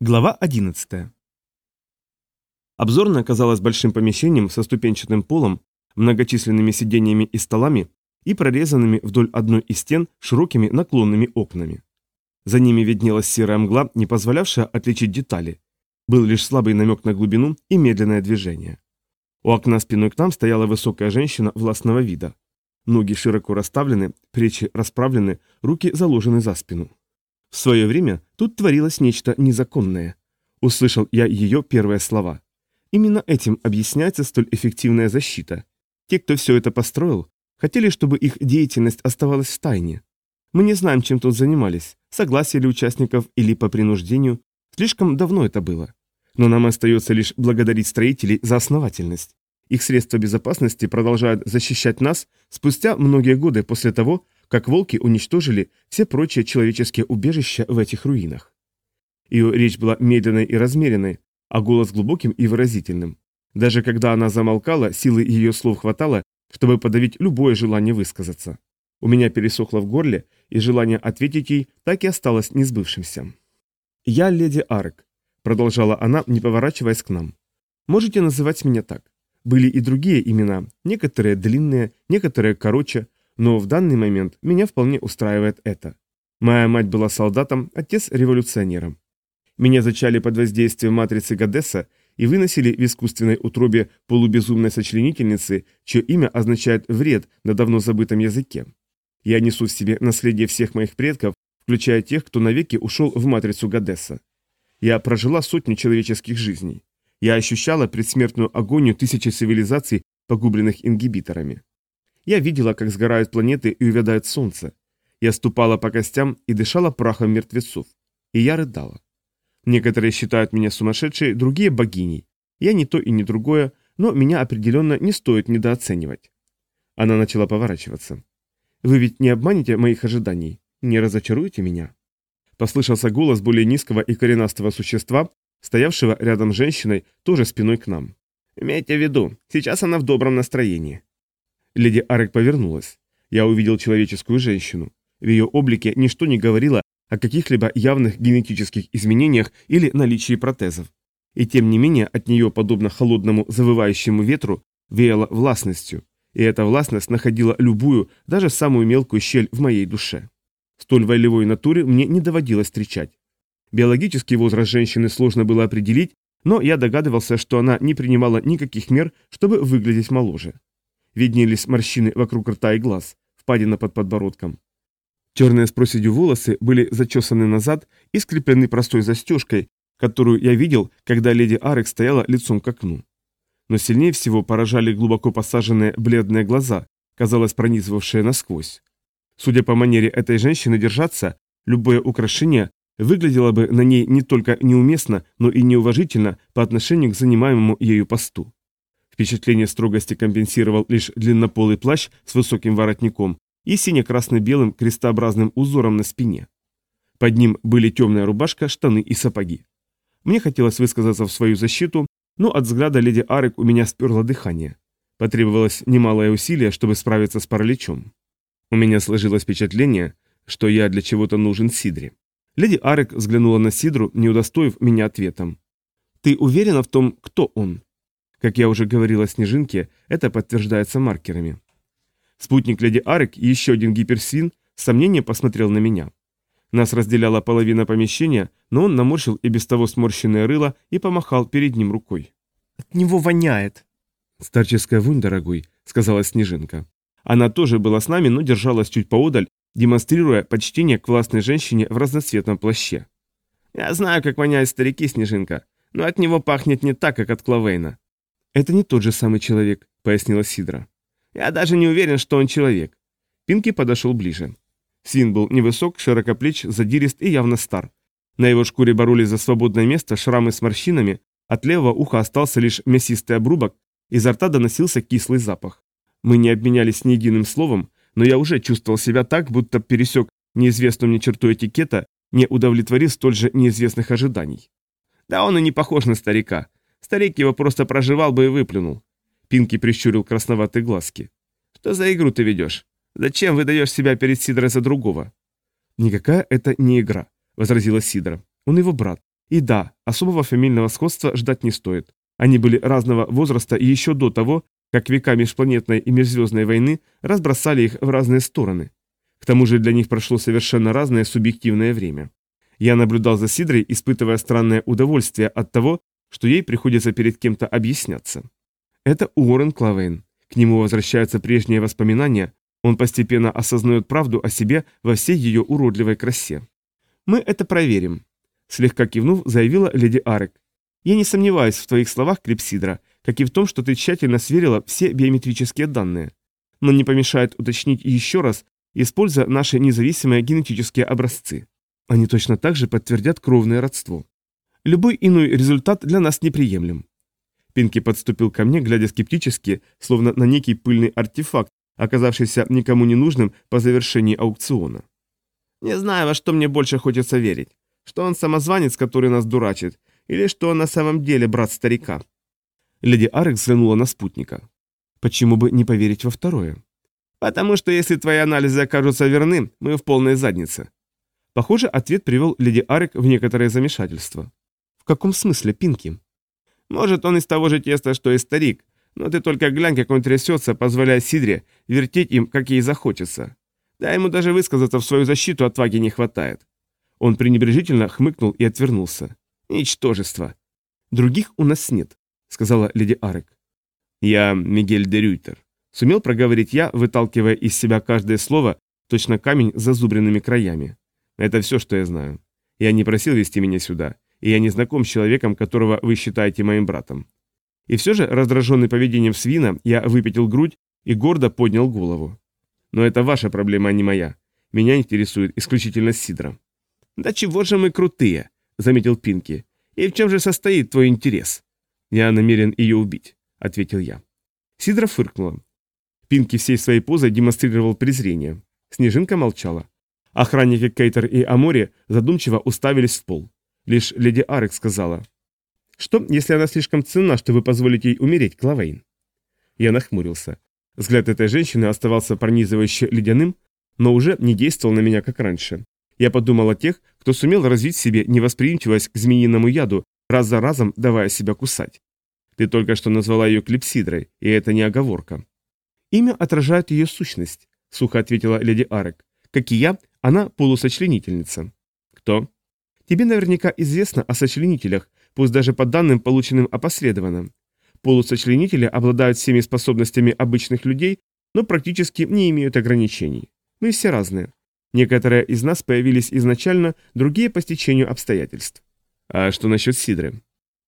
Глава 11. Обзорная оказалась большим помещением со ступенчатым полом, многочисленными сиденьями и столами и прорезанными вдоль одной из стен широкими наклонными окнами. За ними виднелась серая мгла, не позволявшая отличить детали. Был лишь слабый намек на глубину и медленное движение. У окна спиной к нам стояла высокая женщина властного вида. Ноги широко расставлены, плечи расправлены, руки заложены за спину. В свое время тут творилось нечто незаконное. Услышал я ее первые слова. Именно этим объясняется столь эффективная защита. Те, кто все это построил, хотели, чтобы их деятельность оставалась в тайне. Мы не знаем, чем тут занимались, согласие ли участников или по принуждению. Слишком давно это было. Но нам остается лишь благодарить строителей за основательность. Их средства безопасности продолжают защищать нас спустя многие годы после того, как волки уничтожили все прочие человеческие убежища в этих руинах. Ее речь была медленной и размеренной, а голос глубоким и выразительным. Даже когда она замолкала, силы ее слов хватало, чтобы подавить любое желание высказаться. У меня пересохло в горле, и желание ответить ей так и осталось несбывшимся. «Я леди Арк», — продолжала она, не поворачиваясь к нам. «Можете называть меня так. Были и другие имена, некоторые длинные, некоторые короче, но в данный момент меня вполне устраивает это. Моя мать была солдатом, отец революционером. Меня зачали под воздействием матрицы Гадесса и выносили в искусственной утробе полубезумной сочленительницы, чье имя означает «вред» на давно забытом языке. Я несу в себе наследие всех моих предков, включая тех, кто навеки ушел в матрицу Гадесса. Я прожила сотни человеческих жизней. Я ощущала предсмертную агонию тысячи цивилизаций, погубленных ингибиторами. Я видела, как сгорают планеты и увядает солнце. Я ступала по костям и дышала прахом мертвецов. И я рыдала. Некоторые считают меня сумасшедшей, другие – богиней. Я не то и не другое, но меня определенно не стоит недооценивать. Она начала поворачиваться. «Вы ведь не обманете моих ожиданий? Не разочаруете меня?» Послышался голос более низкого и коренастого существа, стоявшего рядом с женщиной, тоже спиной к нам. «Имейте в виду, сейчас она в добром настроении. Леди Арек повернулась. Я увидел человеческую женщину. В ее облике ничто не говорило о каких-либо явных генетических изменениях или наличии протезов. И тем не менее от нее, подобно холодному завывающему ветру, веяло властностью, и эта властность находила любую, даже самую мелкую щель в моей душе. Столь волевой натуре мне не доводилось встречать. Биологический возраст женщины сложно было определить, но я догадывался, что она не принимала никаких мер, чтобы выглядеть моложе. Виднелись морщины вокруг рта и глаз, впадина под подбородком. Черные с проседью волосы были зачесаны назад и скреплены простой застежкой, которую я видел, когда леди Арек стояла лицом к окну. Но сильнее всего поражали глубоко посаженные бледные глаза, казалось пронизывавшие насквозь. Судя по манере этой женщины держаться, любое украшение выглядело бы на ней не только неуместно, но и неуважительно по отношению к занимаемому ею посту. Впечатление строгости компенсировал лишь длиннополый плащ с высоким воротником и сине-красно-белым крестообразным узором на спине. Под ним были темная рубашка, штаны и сапоги. Мне хотелось высказаться в свою защиту, но от взгляда леди Арек у меня сперло дыхание. Потребовалось немалое усилие, чтобы справиться с параличом. У меня сложилось впечатление, что я для чего-то нужен Сидре. Леди Арек взглянула на Сидру, не удостоив меня ответом. «Ты уверена в том, кто он?» Как я уже говорила Снежинке, это подтверждается маркерами. Спутник леди Арек и еще один гиперсвин с сомнением посмотрел на меня. Нас разделяла половина помещения, но он наморщил и без того сморщенное рыло и помахал перед ним рукой. «От него воняет!» «Старческая вонь, дорогой», — сказала Снежинка. Она тоже была с нами, но держалась чуть поодаль, демонстрируя почтение к властной женщине в разноцветном плаще. «Я знаю, как воняют старики, Снежинка, но от него пахнет не так, как от Клавейна. «Это не тот же самый человек», — пояснила Сидра. «Я даже не уверен, что он человек». Пинки подошел ближе. Свин был невысок, широкоплеч, задирист и явно стар. На его шкуре боролись за свободное место шрамы с морщинами, от левого уха остался лишь мясистый обрубок, изо рта доносился кислый запах. Мы не обменялись ни единым словом, но я уже чувствовал себя так, будто пересек неизвестную мне черту этикета, не удовлетворив столь же неизвестных ожиданий. Да он и не похож на старика. Старик его просто проживал бы и выплюнул. Пинки прищурил красноватые глазки. «Что за игру ты ведешь? Зачем выдаешь себя перед Сидорой за другого?» «Никакая это не игра», — возразила Сидора. «Он его брат. И да, особого фамильного сходства ждать не стоит. Они были разного возраста и еще до того, как века межпланетной и межзвездной войны разбросали их в разные стороны. К тому же для них прошло совершенно разное субъективное время. Я наблюдал за Сидрой, испытывая странное удовольствие от того, что ей приходится перед кем-то объясняться. Это Уоррен Клавейн. К нему возвращаются прежние воспоминания, он постепенно осознает правду о себе во всей ее уродливой красе. «Мы это проверим», — слегка кивнув, заявила леди Арек. «Я не сомневаюсь в твоих словах, Клипсидра, как и в том, что ты тщательно сверила все биометрические данные. Но не помешает уточнить еще раз, используя наши независимые генетические образцы. Они точно так же подтвердят кровное родство. Любой иной результат для нас неприемлем. Пинки подступил ко мне, глядя скептически, словно на некий пыльный артефакт, оказавшийся никому не нужным по завершении аукциона. «Не знаю, во что мне больше хочется верить. Что он самозванец, который нас дурачит, или что он на самом деле брат старика». Леди Арек взглянула на спутника. «Почему бы не поверить во второе?» «Потому что если твои анализы окажутся верны, мы в полной заднице». Похоже, ответ привел леди Арек в некоторое замешательство. «В каком смысле, Пинки?» «Может, он из того же теста, что и старик, но ты только глянь, как он трясется, позволяя Сидре вертеть им, как ей захочется. Да ему даже высказаться в свою защиту отваги не хватает. Он пренебрежительно хмыкнул и отвернулся. Ничтожество. Других у нас нет, сказала леди Арек. Я Мигель де Рюйтер. Сумел проговорить я, выталкивая из себя каждое слово, точно камень с зазубренными краями. Это все, что я знаю. Я не просил вести меня сюда, и я не знаком с человеком, которого вы считаете моим братом. И все же, раздраженный поведением свина, я выпятил грудь и гордо поднял голову. Но это ваша проблема, а не моя. Меня интересует исключительно Сидра. «Да чего же мы крутые?» — заметил Пинки. «И в чем же состоит твой интерес?» «Я намерен ее убить», — ответил я. Сидра фыркнула. Пинки всей своей позой демонстрировал презрение. Снежинка молчала. Охранники Кейтер и Амори задумчиво уставились в пол. Лишь леди Арек сказала — что, если она слишком ценна, чтобы позволить ей умереть, Клавейн? Я нахмурился. Взгляд этой женщины оставался пронизывающе ледяным, но уже не действовал на меня, как раньше. Я подумал о тех, кто сумел развить в себе невосприимчивость к змеиному яду, раз за разом давая себя кусать. Ты только что назвала ее клипсидрой, и это не оговорка. Имя отражает ее сущность, сухо ответила леди Арек. Как и я, она полусочленительница. Кто? Тебе наверняка известно о сочленителях, пусть даже по данным, полученным опосредованно. Полусочленители обладают всеми способностями обычных людей, но практически не имеют ограничений. Мы все разные. Некоторые из нас появились изначально, другие по стечению обстоятельств. А что насчет Сидры?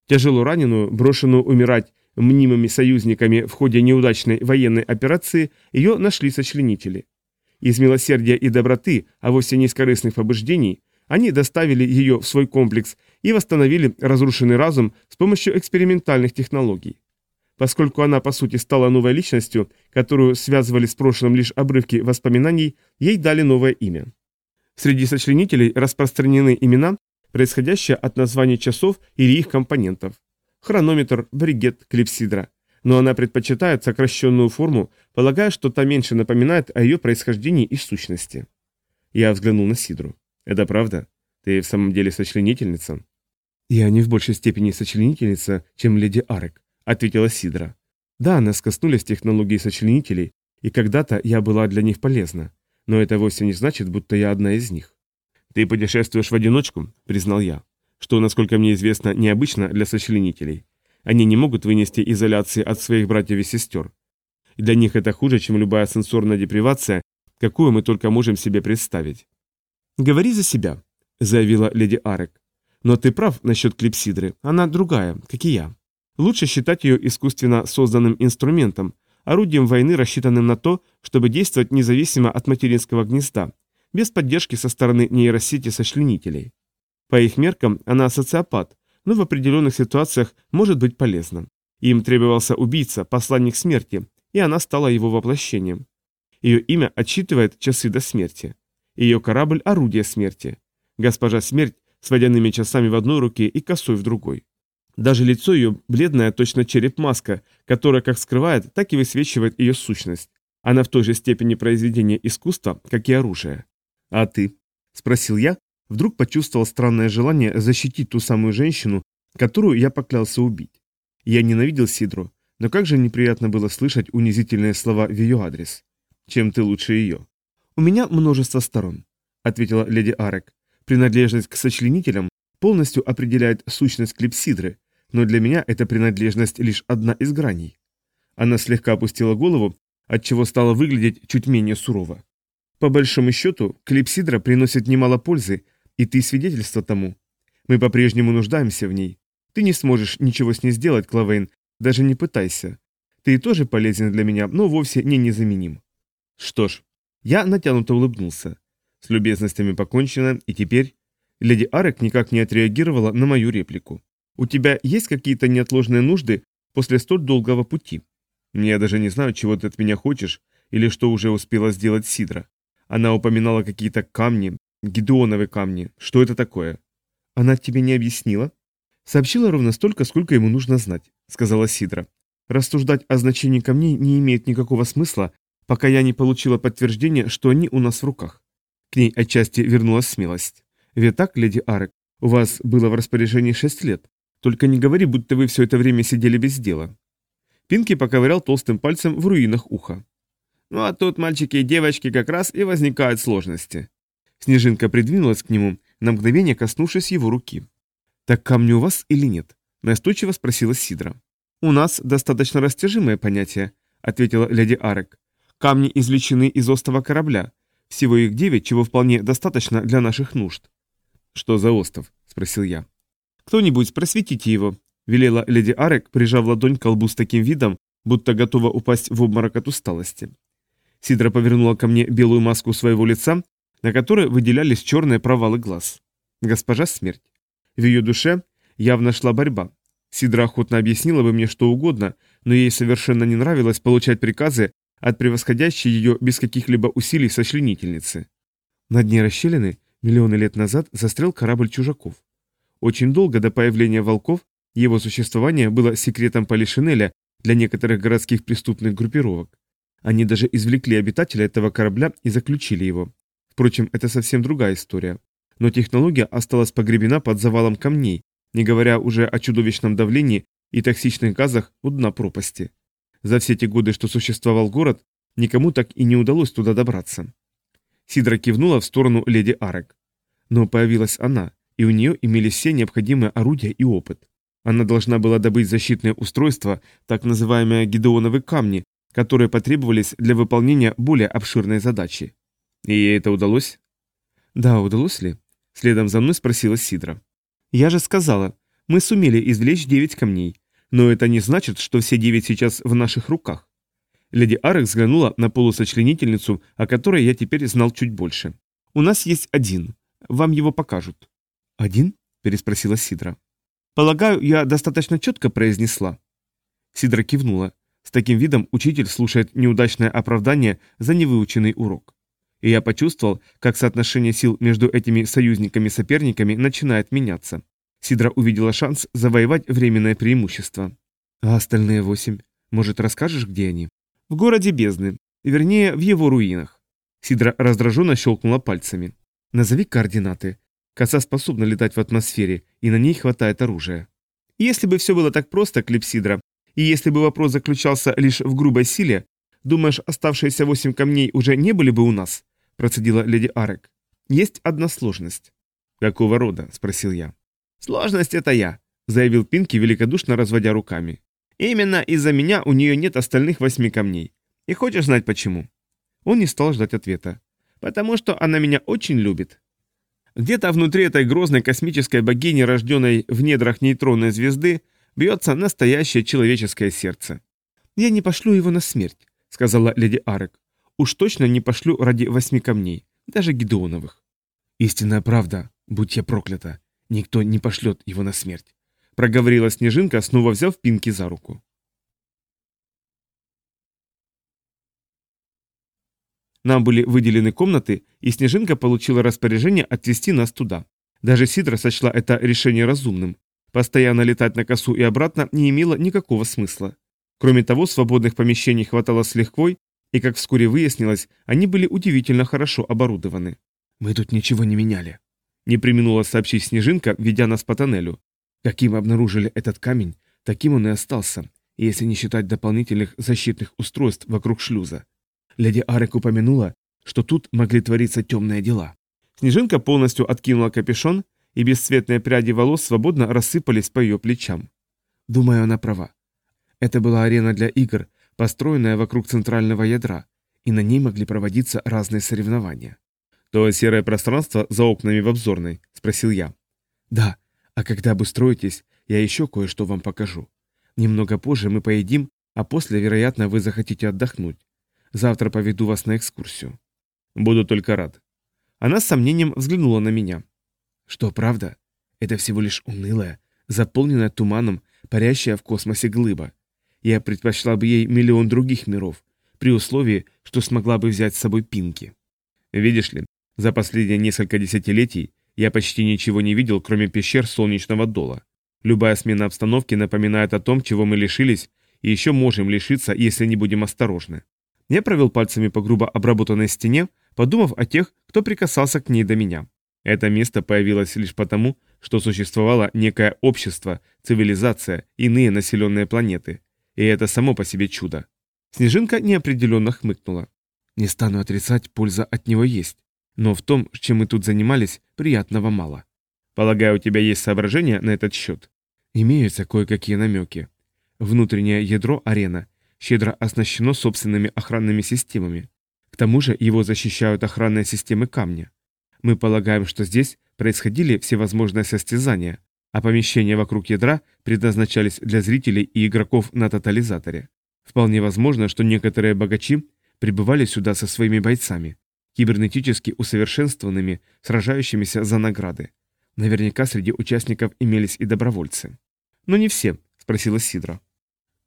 Тяжело раненую, брошенную умирать мнимыми союзниками в ходе неудачной военной операции, ее нашли сочленители. Из милосердия и доброты, а вовсе не из корыстных побуждений, они доставили ее в свой комплекс и восстановили разрушенный разум с помощью экспериментальных технологий. Поскольку она, по сути, стала новой личностью, которую связывали с прошлым лишь обрывки воспоминаний, ей дали новое имя. Среди сочленителей распространены имена, происходящие от названий часов или их компонентов. Хронометр, бригет, клипсидра. Но она предпочитает сокращенную форму, полагая, что та меньше напоминает о ее происхождении и сущности. Я взглянул на Сидру. Это правда? Ты в самом деле сочленительница? Я не в большей степени сочленительница, чем леди Арек, ответила Сидра. Да, нас коснулись технологии сочленителей, и когда-то я была для них полезна. Но это вовсе не значит, будто я одна из них. Ты путешествуешь в одиночку, признал я, что, насколько мне известно, необычно для сочленителей. Они не могут вынести изоляции от своих братьев и сестер. И для них это хуже, чем любая сенсорная депривация, какую мы только можем себе представить. «Говори за себя», — заявила леди Арек. «Но ты прав насчет клипсидры, она другая, как и я. Лучше считать ее искусственно созданным инструментом, орудием войны, рассчитанным на то, чтобы действовать независимо от материнского гнезда, без поддержки со стороны нейросети сочленителей. По их меркам она социопат, но в определенных ситуациях может быть полезна. Им требовался убийца, посланник смерти, и она стала его воплощением. Ее имя отсчитывает часы до смерти. Ее корабль – орудие смерти. Госпожа Смерть с водяными часами в одной руке и косой в другой. Даже лицо ее бледная, точно череп-маска, которая как скрывает, так и высвечивает ее сущность. Она в той же степени произведение искусства, как и оружие. «А ты?» – спросил я, вдруг почувствовал странное желание защитить ту самую женщину, которую я поклялся убить. Я ненавидел Сидру, но как же неприятно было слышать унизительные слова в ее адрес. Чем ты лучше ее? У меня множество сторон, ответила леди Арек. Принадлежность к сочленителям полностью определяет сущность клипсидры, но для меня эта принадлежность лишь одна из граней. Она слегка опустила голову, отчего стала выглядеть чуть менее сурово. По большому счету, клипсидра приносит немало пользы, и ты свидетельство тому. Мы по-прежнему нуждаемся в ней. Ты не сможешь ничего с ней сделать, Клавейн, даже не пытайся. Ты тоже полезен для меня, но вовсе не незаменим. Что ж, я натянуто улыбнулся. С любезностями покончено, и теперь... Леди Арек никак не отреагировала на мою реплику. «У тебя есть какие-то неотложные нужды после столь долгого пути?» «Я даже не знаю, чего ты от меня хочешь, или что уже успела сделать Сидра. Она упоминала какие-то камни, гидеоновые камни. Что это такое?» «Она тебе не объяснила?» «Сообщила ровно столько, сколько ему нужно знать», — сказала Сидра. «Рассуждать о значении камней не имеет никакого смысла, пока я не получила подтверждение, что они у нас в руках». К ней отчасти вернулась смелость. «Ведь так, леди Арек, у вас было в распоряжении шесть лет. Только не говори, будто вы все это время сидели без дела». Пинки поковырял толстым пальцем в руинах уха. «Ну а тут, мальчики и девочки, как раз и возникают сложности». Снежинка придвинулась к нему, на мгновение коснувшись его руки. «Так камни у вас или нет?» – настойчиво спросила Сидра. «У нас достаточно растяжимое понятие», – ответила леди Арек. «Камни извлечены из остова корабля. Всего их девять, чего вполне достаточно для наших нужд». «Что за остров?» – спросил я. «Кто-нибудь просветите его», – велела леди Арек, прижав ладонь к колбу с таким видом, будто готова упасть в обморок от усталости. Сидра повернула ко мне белую маску своего лица, на которой выделялись черные провалы глаз. Госпожа Смерть. В ее душе явно шла борьба. Сидра охотно объяснила бы мне что угодно, но ей совершенно не нравилось получать приказы от превосходящей ее без каких-либо усилий сочленительницы. На дне расщелины миллионы лет назад застрял корабль чужаков. Очень долго до появления волков его существование было секретом Полишинеля для некоторых городских преступных группировок. Они даже извлекли обитателя этого корабля и заключили его. Впрочем, это совсем другая история. Но технология осталась погребена под завалом камней, не говоря уже о чудовищном давлении и токсичных газах у дна пропасти. За все те годы, что существовал город, никому так и не удалось туда добраться. Сидра кивнула в сторону леди Арек. Но появилась она, и у нее имелись все необходимые орудия и опыт. Она должна была добыть защитное устройство, так называемые гидеоновые камни, которые потребовались для выполнения более обширной задачи. И ей это удалось? Да, удалось ли? Следом за мной спросила Сидра. Я же сказала, мы сумели извлечь девять камней, но это не значит, что все девять сейчас в наших руках. Леди Арек взглянула на полусочленительницу, о которой я теперь знал чуть больше. У нас есть один. Вам его покажут. Один? переспросила Сидра. Полагаю, я достаточно четко произнесла. Сидра кивнула. С таким видом учитель слушает неудачное оправдание за невыученный урок. И я почувствовал, как соотношение сил между этими союзниками-соперниками начинает меняться. Сидра увидела шанс завоевать временное преимущество. А остальные восемь? Может, расскажешь, где они? В городе бездны. Вернее, в его руинах. Сидра раздраженно щелкнула пальцами. Назови координаты. Коса способна летать в атмосфере, и на ней хватает оружия. Если бы все было так просто, Клипсидра, и если бы вопрос заключался лишь в грубой силе, думаешь, оставшиеся восемь камней уже не были бы у нас? Процедила леди Арек. Есть одна сложность. Какого рода? Спросил я. Сложность это я, заявил Пинки, великодушно разводя руками. Именно из-за меня у нее нет остальных восьми камней. И хочешь знать почему? Он не стал ждать ответа. Потому что она меня очень любит. Где-то внутри этой грозной космической богини, рожденной в недрах нейтронной звезды, бьется настоящее человеческое сердце. «Я не пошлю его на смерть», — сказала леди Арек. «Уж точно не пошлю ради восьми камней, даже Гидеоновых». «Истинная правда, будь я проклята, никто не пошлет его на смерть», — проговорила Снежинка, снова взяв Пинки за руку. Нам были выделены комнаты, и Снежинка получила распоряжение отвезти нас туда. Даже Сидра сочла это решение разумным. Постоянно летать на косу и обратно не имело никакого смысла. Кроме того, свободных помещений хватало с лихвой, и, как вскоре выяснилось, они были удивительно хорошо оборудованы. «Мы тут ничего не меняли». Не применула сообщить Снежинка, ведя нас по тоннелю. Каким обнаружили этот камень, таким он и остался, если не считать дополнительных защитных устройств вокруг шлюза. Леди Арек упомянула, что тут могли твориться темные дела. Снежинка полностью откинула капюшон, и бесцветные пряди волос свободно рассыпались по ее плечам. Думаю, она права. Это была арена для игр, построенная вокруг центрального ядра, и на ней могли проводиться разные соревнования. «То серое пространство за окнами в обзорной?» – спросил я. «Да, а когда обустроитесь, я еще кое-что вам покажу. Немного позже мы поедим, а после, вероятно, вы захотите отдохнуть. Завтра поведу вас на экскурсию». «Буду только рад». Она с сомнением взглянула на меня. «Что, правда? Это всего лишь унылая, заполненная туманом, парящая в космосе глыба. Я предпочла бы ей миллион других миров, при условии, что смогла бы взять с собой пинки». «Видишь ли, за последние несколько десятилетий я почти ничего не видел, кроме пещер солнечного дола. Любая смена обстановки напоминает о том, чего мы лишились, и еще можем лишиться, если не будем осторожны. Я провел пальцами по грубо обработанной стене, подумав о тех, кто прикасался к ней до меня. Это место появилось лишь потому, что существовало некое общество, цивилизация, иные населенные планеты. И это само по себе чудо. Снежинка неопределенно хмыкнула. Не стану отрицать, польза от него есть. Но в том, чем мы тут занимались, приятного мало. Полагаю, у тебя есть соображения на этот счет? Имеются кое-какие намеки. Внутреннее ядро арена щедро оснащено собственными охранными системами. К тому же его защищают охранные системы камня. Мы полагаем, что здесь происходили всевозможные состязания, а помещения вокруг ядра предназначались для зрителей и игроков на тотализаторе. Вполне возможно, что некоторые богачи прибывали сюда со своими бойцами, кибернетически усовершенствованными, сражающимися за награды. Наверняка среди участников имелись и добровольцы. «Но не все», — спросила Сидра.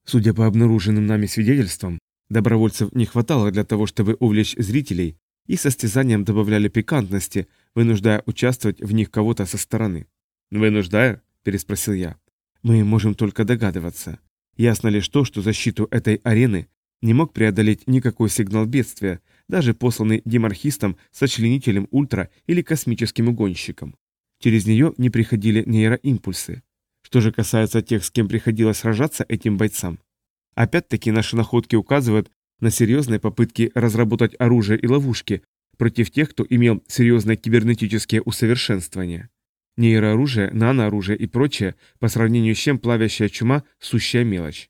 Судя по обнаруженным нами свидетельствам, добровольцев не хватало для того, чтобы увлечь зрителей, и состязаниям добавляли пикантности, вынуждая участвовать в них кого-то со стороны. «Вынуждая?» – переспросил я. «Мы можем только догадываться. Ясно лишь то, что защиту этой арены не мог преодолеть никакой сигнал бедствия, даже посланный демархистом, сочленителем ультра или космическим угонщиком. Через нее не приходили нейроимпульсы. Что же касается тех, с кем приходилось сражаться этим бойцам, опять-таки наши находки указывают на серьезные попытки разработать оружие и ловушки против тех, кто имел серьезные кибернетические усовершенствования. Нейрооружие, нанооружие и прочее, по сравнению с чем плавящая чума – сущая мелочь.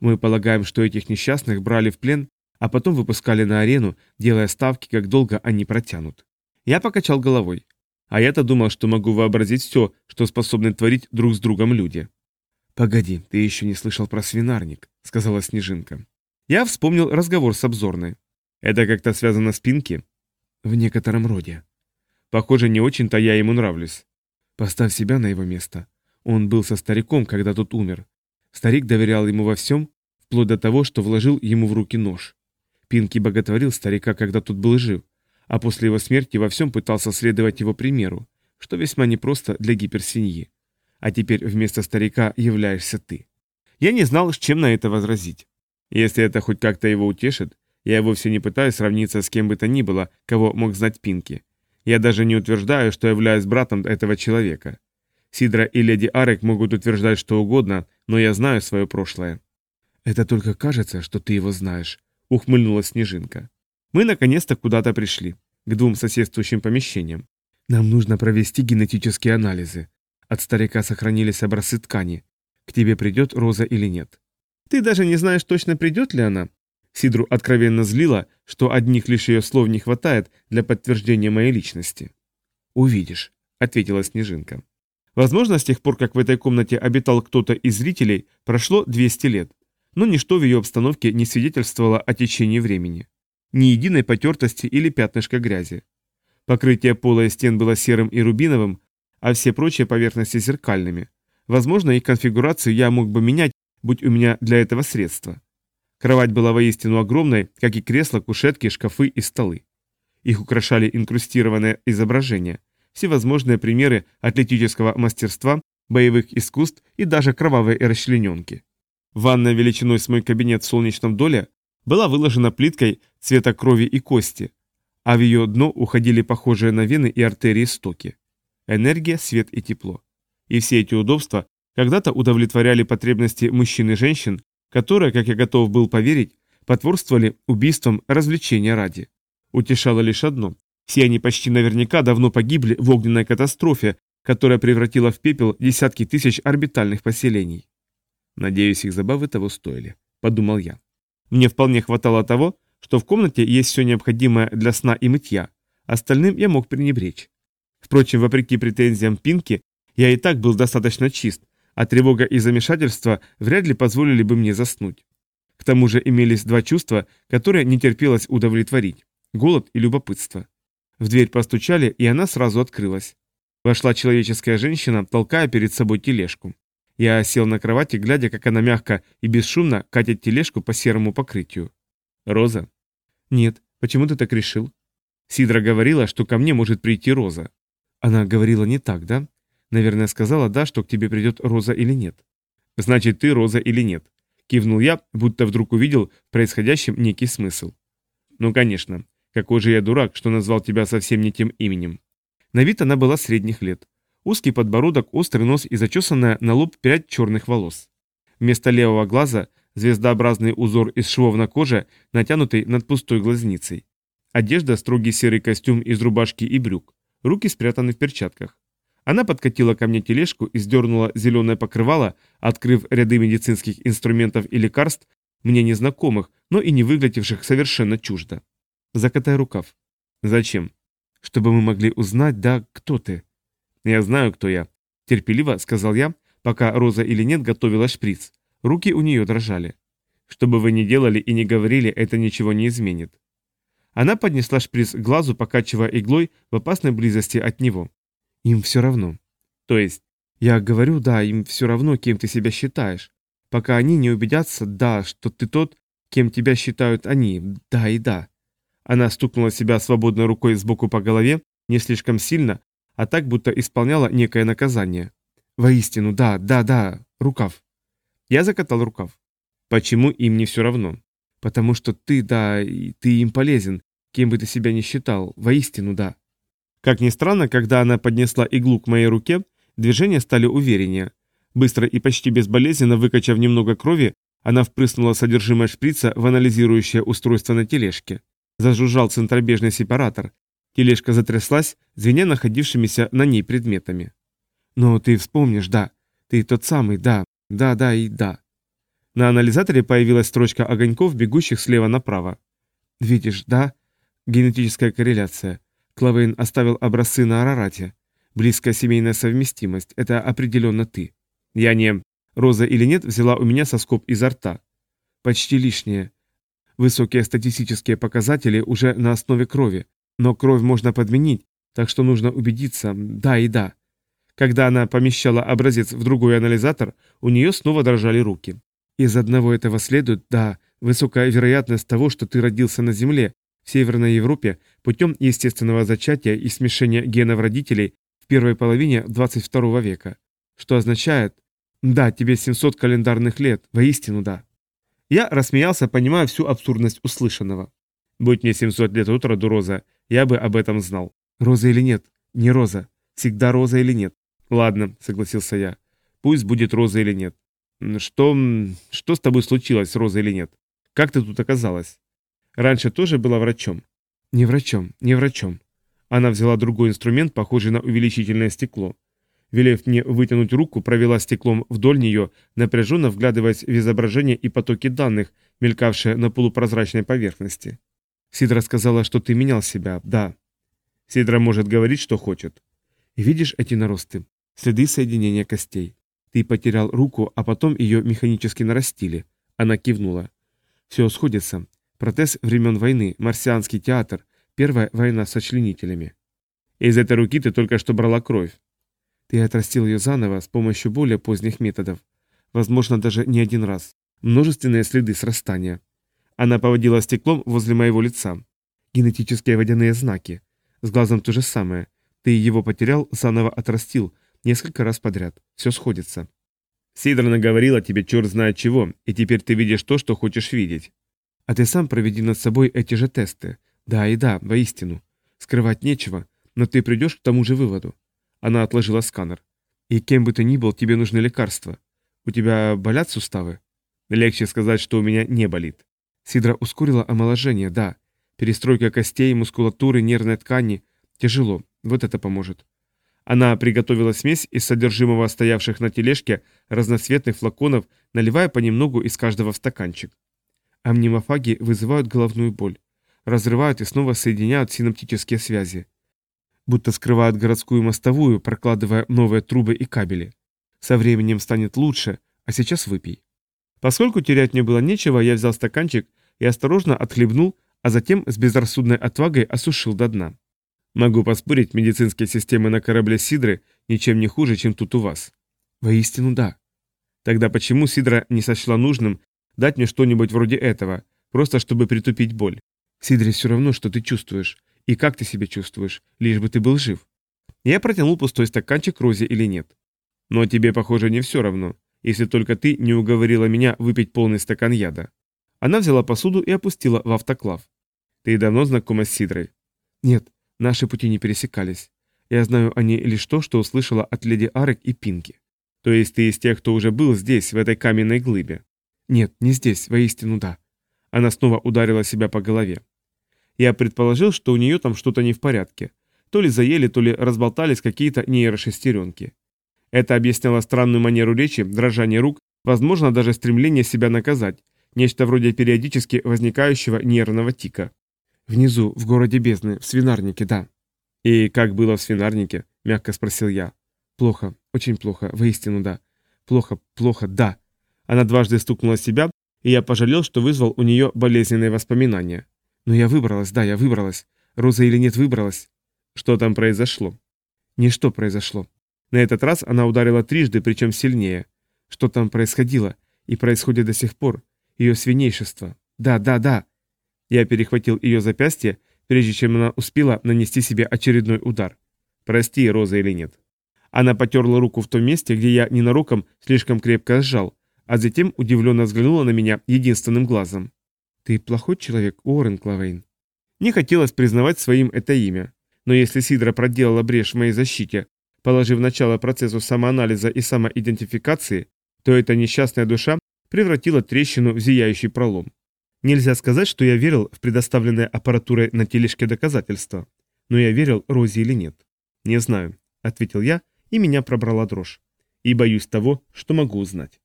Мы полагаем, что этих несчастных брали в плен, а потом выпускали на арену, делая ставки, как долго они протянут. Я покачал головой. А я-то думал, что могу вообразить все, что способны творить друг с другом люди. «Погоди, ты еще не слышал про свинарник», — сказала Снежинка. Я вспомнил разговор с обзорной. Это как-то связано с Пинки? В некотором роде. Похоже, не очень-то я ему нравлюсь. Поставь себя на его место. Он был со стариком, когда тот умер. Старик доверял ему во всем, вплоть до того, что вложил ему в руки нож. Пинки боготворил старика, когда тот был жив, а после его смерти во всем пытался следовать его примеру, что весьма непросто для гиперсвиньи. А теперь вместо старика являешься ты. Я не знал, с чем на это возразить. Если это хоть как-то его утешит, я вовсе не пытаюсь сравниться с кем бы то ни было, кого мог знать Пинки. Я даже не утверждаю, что являюсь братом этого человека. Сидра и леди Арек могут утверждать что угодно, но я знаю свое прошлое. «Это только кажется, что ты его знаешь», — ухмыльнулась Снежинка. Мы наконец-то куда-то пришли, к двум соседствующим помещениям. Нам нужно провести генетические анализы. От старика сохранились образцы ткани. К тебе придет Роза или нет. Ты даже не знаешь точно, придет ли она. Сидру откровенно злила, что одних лишь ее слов не хватает для подтверждения моей личности. «Увидишь», — ответила Снежинка. Возможно, с тех пор, как в этой комнате обитал кто-то из зрителей, прошло 200 лет, но ничто в ее обстановке не свидетельствовало о течении времени. Ни единой потертости или пятнышка грязи. Покрытие пола и стен было серым и рубиновым, а все прочие поверхности зеркальными. Возможно, их конфигурацию я мог бы менять, будь у меня для этого средства. Кровать была воистину огромной, как и кресла, кушетки, шкафы и столы. Их украшали инкрустированные изображения, всевозможные примеры атлетического мастерства, боевых искусств и даже кровавые расчлененки. Ванная величиной с мой кабинет в солнечном доле была выложена плиткой цвета крови и кости, а в ее дно уходили похожие на вены и артерии стоки. Энергия, свет и тепло. И все эти удобства когда-то удовлетворяли потребности мужчин и женщин, которые, как я готов был поверить, потворствовали убийствам развлечения ради. Утешало лишь одно. Все они почти наверняка давно погибли в огненной катастрофе, которая превратила в пепел десятки тысяч орбитальных поселений. Надеюсь, их забавы того стоили, подумал я. Мне вполне хватало того, что в комнате есть все необходимое для сна и мытья, остальным я мог пренебречь. Впрочем, вопреки претензиям Пинки, я и так был достаточно чист, а тревога и замешательство вряд ли позволили бы мне заснуть. К тому же имелись два чувства, которые не терпелось удовлетворить – голод и любопытство. В дверь постучали, и она сразу открылась. Вошла человеческая женщина, толкая перед собой тележку. Я сел на кровати, глядя, как она мягко и бесшумно катит тележку по серому покрытию. «Роза?» «Нет. Почему ты так решил?» Сидра говорила, что ко мне может прийти Роза. Она говорила не так, да? Наверное, сказала «да», что к тебе придет Роза или нет. «Значит, ты Роза или нет?» Кивнул я, будто вдруг увидел в происходящем некий смысл. «Ну, конечно. Какой же я дурак, что назвал тебя совсем не тем именем». На вид она была средних лет. Узкий подбородок, острый нос и зачесанная на лоб прядь черных волос. Вместо левого глаза звездообразный узор из швов на коже, натянутый над пустой глазницей. Одежда – строгий серый костюм из рубашки и брюк. Руки спрятаны в перчатках. Она подкатила ко мне тележку и сдернула зеленое покрывало, открыв ряды медицинских инструментов и лекарств, мне незнакомых, но и не выглядевших совершенно чуждо. Закатай рукав. Зачем? Чтобы мы могли узнать, да, кто ты. Я знаю, кто я. Терпеливо сказал я, пока Роза или нет готовила шприц. Руки у нее дрожали. Что бы вы ни делали и не говорили, это ничего не изменит. Она поднесла шприц к глазу, покачивая иглой в опасной близости от него. Им все равно. То есть, я говорю, да, им все равно, кем ты себя считаешь. Пока они не убедятся, да, что ты тот, кем тебя считают они, да и да. Она стукнула себя свободной рукой сбоку по голове, не слишком сильно, а так, будто исполняла некое наказание. Воистину, да, да, да, рукав. Я закатал рукав. Почему им не все равно? Потому что ты, да, и ты им полезен, кем бы ты себя ни считал, воистину, да. Как ни странно, когда она поднесла иглу к моей руке, движения стали увереннее. Быстро и почти безболезненно выкачав немного крови, она впрыснула содержимое шприца в анализирующее устройство на тележке. Зажужжал центробежный сепаратор. Тележка затряслась, звеня находившимися на ней предметами. «Но ты вспомнишь, да. Ты тот самый, да. Да, да и да». На анализаторе появилась строчка огоньков, бегущих слева направо. «Видишь, да? Генетическая корреляция. Клавейн оставил образцы на Арарате. Близкая семейная совместимость – это определенно ты. Я не... Роза или нет взяла у меня соскоб изо рта. Почти лишнее. Высокие статистические показатели уже на основе крови. Но кровь можно подменить, так что нужно убедиться, да и да. Когда она помещала образец в другой анализатор, у нее снова дрожали руки. Из одного этого следует, да, высокая вероятность того, что ты родился на Земле, в Северной Европе путем естественного зачатия и смешения генов родителей в первой половине 22 века. Что означает, да, тебе 700 календарных лет, воистину да. Я рассмеялся, понимая всю абсурдность услышанного. Будь мне 700 лет от роду Роза, я бы об этом знал. Роза или нет? Не Роза. Всегда Роза или нет? Ладно, согласился я. Пусть будет Роза или нет. Что... что с тобой случилось, Роза или нет? Как ты тут оказалась? Раньше тоже была врачом. Не врачом, не врачом. Она взяла другой инструмент, похожий на увеличительное стекло. Велев мне вытянуть руку, провела стеклом вдоль нее, напряженно вглядываясь в изображение и потоки данных, мелькавшие на полупрозрачной поверхности. Сидра сказала, что ты менял себя, да. Сидра может говорить, что хочет. Видишь эти наросты? Следы соединения костей. Ты потерял руку, а потом ее механически нарастили. Она кивнула. Все сходится. Протез времен войны, марсианский театр, первая война с сочленителями. Из этой руки ты только что брала кровь. Ты отрастил ее заново с помощью более поздних методов. Возможно, даже не один раз. Множественные следы срастания. Она поводила стеклом возле моего лица. Генетические водяные знаки. С глазом то же самое. Ты его потерял, заново отрастил. Несколько раз подряд. Все сходится. Сидорна говорила тебе черт знает чего, и теперь ты видишь то, что хочешь видеть. А ты сам проведи над собой эти же тесты. Да и да, воистину. Скрывать нечего, но ты придешь к тому же выводу. Она отложила сканер. «И кем бы ты ни был, тебе нужны лекарства. У тебя болят суставы?» «Легче сказать, что у меня не болит». Сидра ускорила омоложение, да. Перестройка костей, мускулатуры, нервной ткани. Тяжело. Вот это поможет. Она приготовила смесь из содержимого стоявших на тележке разноцветных флаконов, наливая понемногу из каждого в стаканчик. Амнимофаги вызывают головную боль. Разрывают и снова соединяют синаптические связи. Будто скрывают городскую мостовую, прокладывая новые трубы и кабели. Со временем станет лучше, а сейчас выпей. Поскольку терять мне было нечего, я взял стаканчик и осторожно отхлебнул, а затем с безрассудной отвагой осушил до дна. Могу поспорить, медицинские системы на корабле Сидры ничем не хуже, чем тут у вас. Воистину да. Тогда почему Сидра не сочла нужным дать мне что-нибудь вроде этого, просто чтобы притупить боль? Сидре все равно, что ты чувствуешь, и как ты себя чувствуешь, лишь бы ты был жив. Я протянул пустой стаканчик Розе или нет. Но тебе, похоже, не все равно, если только ты не уговорила меня выпить полный стакан яда. Она взяла посуду и опустила в автоклав. Ты давно знакома с Сидрой? Нет, наши пути не пересекались. Я знаю о ней лишь то, что услышала от леди Арек и Пинки. То есть ты из тех, кто уже был здесь, в этой каменной глыбе? Нет, не здесь, воистину да. Она снова ударила себя по голове. Я предположил, что у нее там что-то не в порядке. То ли заели, то ли разболтались какие-то нейрошестеренки. Это объясняло странную манеру речи, дрожание рук, возможно, даже стремление себя наказать, нечто вроде периодически возникающего нервного тика. «Внизу, в городе бездны, в свинарнике, да». «И как было в свинарнике?» – мягко спросил я. «Плохо, очень плохо, воистину да. Плохо, плохо, да». Она дважды стукнула себя, и я пожалел, что вызвал у нее болезненные воспоминания. «Но я выбралась, да, я выбралась. Роза или нет, выбралась». «Что там произошло?» «Ничто произошло. На этот раз она ударила трижды, причем сильнее. Что там происходило? И происходит до сих пор. Ее свинейшество. Да, да, да. Я перехватил ее запястье, прежде чем она успела нанести себе очередной удар. Прости, Роза или нет. Она потерла руку в том месте, где я ненароком слишком крепко сжал, а затем удивленно взглянула на меня единственным глазом. «Ты плохой человек, Уоррен Клавейн?» Не хотелось признавать своим это имя, но если Сидра проделала брешь в моей защите, Положив начало процессу самоанализа и самоидентификации, то эта несчастная душа превратила трещину в зияющий пролом. Нельзя сказать, что я верил в предоставленное аппаратурой на тележке доказательства. Но я верил Розе или нет. «Не знаю», — ответил я, и меня пробрала дрожь. И боюсь того, что могу узнать.